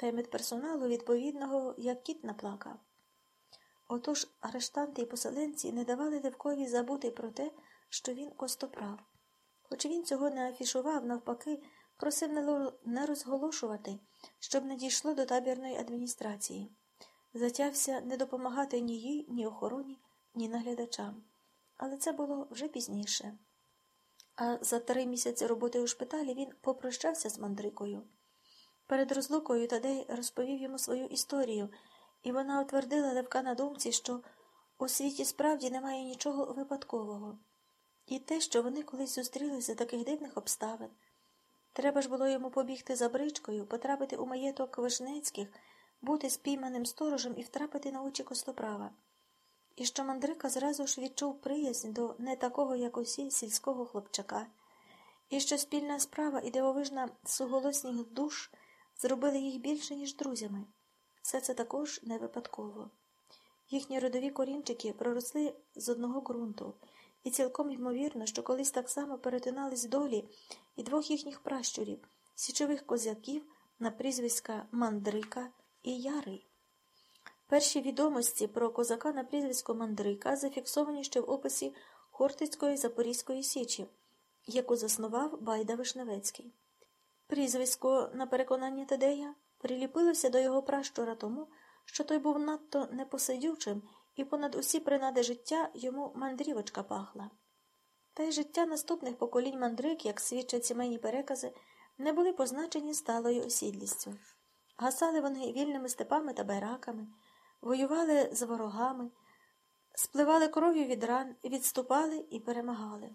та й медперсоналу відповідного, як кіт наплакав. Отож арештанти і поселенці не давали Левкові забути про те, що він костоправ. Хоч він цього не афішував, навпаки, просив не розголошувати, щоб не дійшло до табірної адміністрації. Затявся не допомагати ні їй, ні охороні, ні наглядачам. Але це було вже пізніше. А за три місяці роботи у шпиталі він попрощався з мандрикою. Перед розлукою Тадей розповів йому свою історію, і вона утвердила Левка на думці, що у світі справді немає нічого випадкового. І те, що вони колись зустрілися таких дивних обставин. Треба ж було йому побігти за бричкою, потрапити у маєток Вишнецьких, бути спійманим сторожем і втрапити на очі костоправа. І що мандрика зразу ж відчув приязнь до не такого, як усі, сільського хлопчака, і що спільна справа і дивовижна суголосних душ зробили їх більше, ніж друзями. Все це також не випадково. Їхні родові корінчики проросли з одного ґрунту, і цілком ймовірно, що колись так само перетинались долі і двох їхніх пращурів, січових козяків на прізвиська Мандрика і Ярий. Перші відомості про козака на прізвисько Мандрика зафіксовані ще в описі Хортицької Запорізької Січі, яку заснував Байда Вишневецький. Прізвисько, на переконання Тадея, приліпилося до його пращура тому, що той був надто непосидючим і понад усі принади життя йому мандрівочка пахла. Та й життя наступних поколінь мандрик, як свідчать сімейні перекази, не були позначені сталою осідлістю. Гасали вони вільними степами та байраками, воювали з ворогами, спливали кров'ю від ран, відступали і перемагали.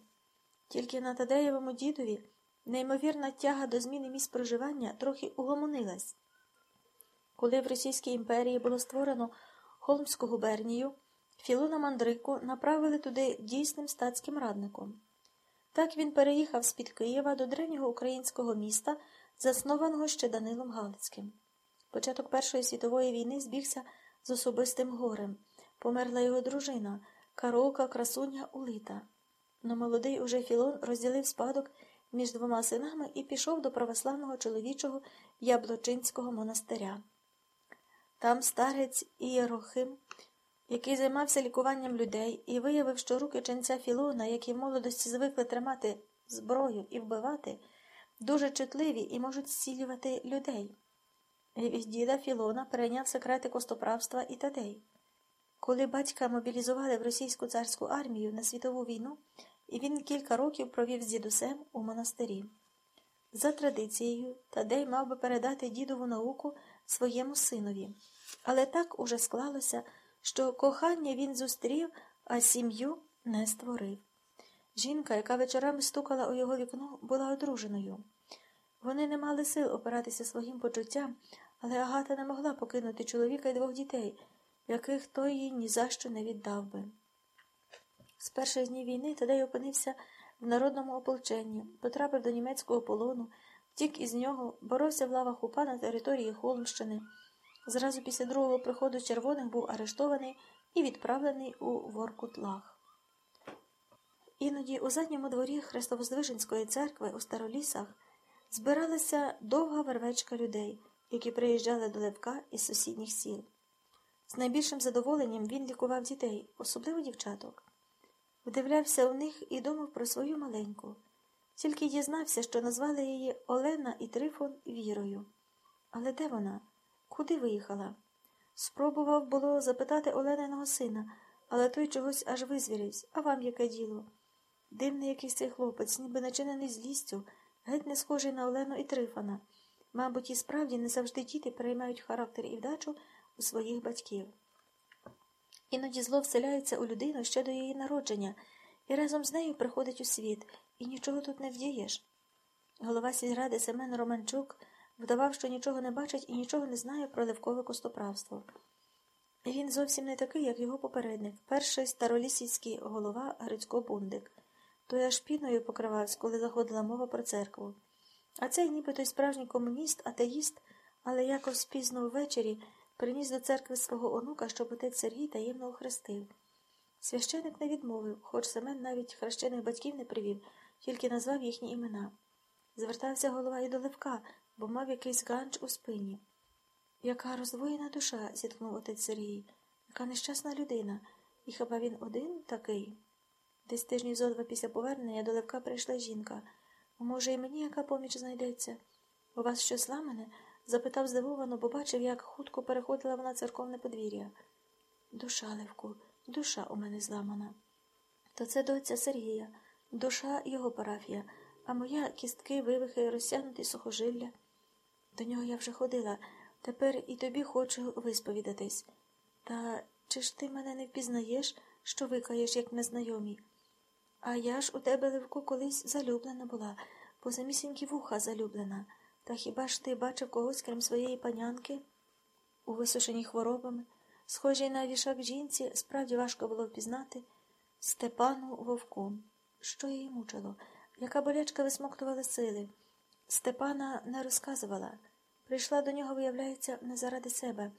Тільки на Тадеєвому дідові неймовірна тяга до зміни місць проживання трохи угомонилась. Коли в Російській імперії було створено Холмську губернію, Філона Мандрику направили туди дійсним статським радником. Так він переїхав з-під Києва до древнього українського міста, заснованого ще Данилом Галицьким. Початок Першої світової війни збігся з особистим горем. Померла його дружина, каролка красуня Улита. Но молодий уже Філон розділив спадок між двома синами і пішов до православного чоловічого Яблочинського монастиря. Там старець Ієрохим, який займався лікуванням людей і виявив, що руки ченця Філона, які в молодості звикли тримати зброю і вбивати, дуже чутливі і можуть зцілювати людей. Від діда Філона перейняв секрети костоправства і тадей. Коли батька мобілізували в російську царську армію на світову війну, і він кілька років провів з дідусем у монастирі. За традицією, Тадей мав би передати дідову науку своєму синові, але так уже склалося, що кохання він зустрів, а сім'ю не створив. Жінка, яка вечорами стукала у його вікно, була одруженою. Вони не мали сил опиратися своїм почуттям, але Агата не могла покинути чоловіка і двох дітей, яких той їй ні за що не віддав би. З перших днів війни Тадей опинився в народному ополченні, потрапив до німецького полону, втік із нього, боровся в лавах упа на території Холмщини. Зразу після другого приходу червоних був арештований і відправлений у Воркутлах. Іноді у задньому дворі Хрестовоздвиженської церкви у старолісах збиралася довга вервечка людей, які приїжджали до Левка із сусідніх сіл. З найбільшим задоволенням він лікував дітей, особливо дівчаток. Вдивлявся у них і думав про свою маленьку, тільки дізнався, що назвали її Олена і Трифон Вірою. Але де вона? Куди виїхала? Спробував було запитати Олениного сина, але той чогось аж визвірився. А вам яке діло? Дивний якийсь цей хлопець, ніби начинений злістю, геть не схожий на Олену і Трифона. Мабуть, і справді не завжди діти переймають характер і вдачу у своїх батьків. Іноді зло вселяється у людину ще до її народження, і разом з нею приходить у світ, і нічого тут не вдієш. Голова сільради Семен Романчук вдавав, що нічого не бачить і нічого не знає про левкове костоправство. Він зовсім не такий, як його попередник, перший старолісівський голова Грицько Бундик. Той аж піною покривався, коли заходила мова про церкву. А цей ніби той справжній комуніст, атеїст, але якось пізно ввечері приніс до церкви свого онука, щоб отець Сергій таємно охрестив. Священик не відмовив, хоч Семен навіть хрещених батьків не привів, тільки назвав їхні імена. Звертався голова і до Левка, бо мав якийсь ганч у спині. Яка роздвоєна душа, зіткнув отець Сергій, яка нещасна людина, і хіба він один такий? Десь тижнів зо два після повернення до Левка прийшла жінка. Може, і мені яка поміч знайдеться? У вас щось ламане? Запитав здивовано, бо бачив, як хутко переходила вона церковне подвір'я. Душа, Левку, душа у мене зламана. То це доця Сергія, душа його парафія, а моя кістки, вивихи, розсягнуті сухожилля. До нього я вже ходила, тепер і тобі хочу висповідатись. Та чи ж ти мене не впізнаєш, що викаєш, як незнайомі? А я ж у тебе, Левку, колись залюблена була, по самісінькі вуха залюблена. Та хіба ж ти бачив когось, крім своєї панянки, у висушеній хворобами, схожій на вішак жінці, справді важко було впізнати Степану вовку. Що її мучило? Яка болячка висмоктувала сили? Степана не розказувала. Прийшла до нього, виявляється, не заради себе,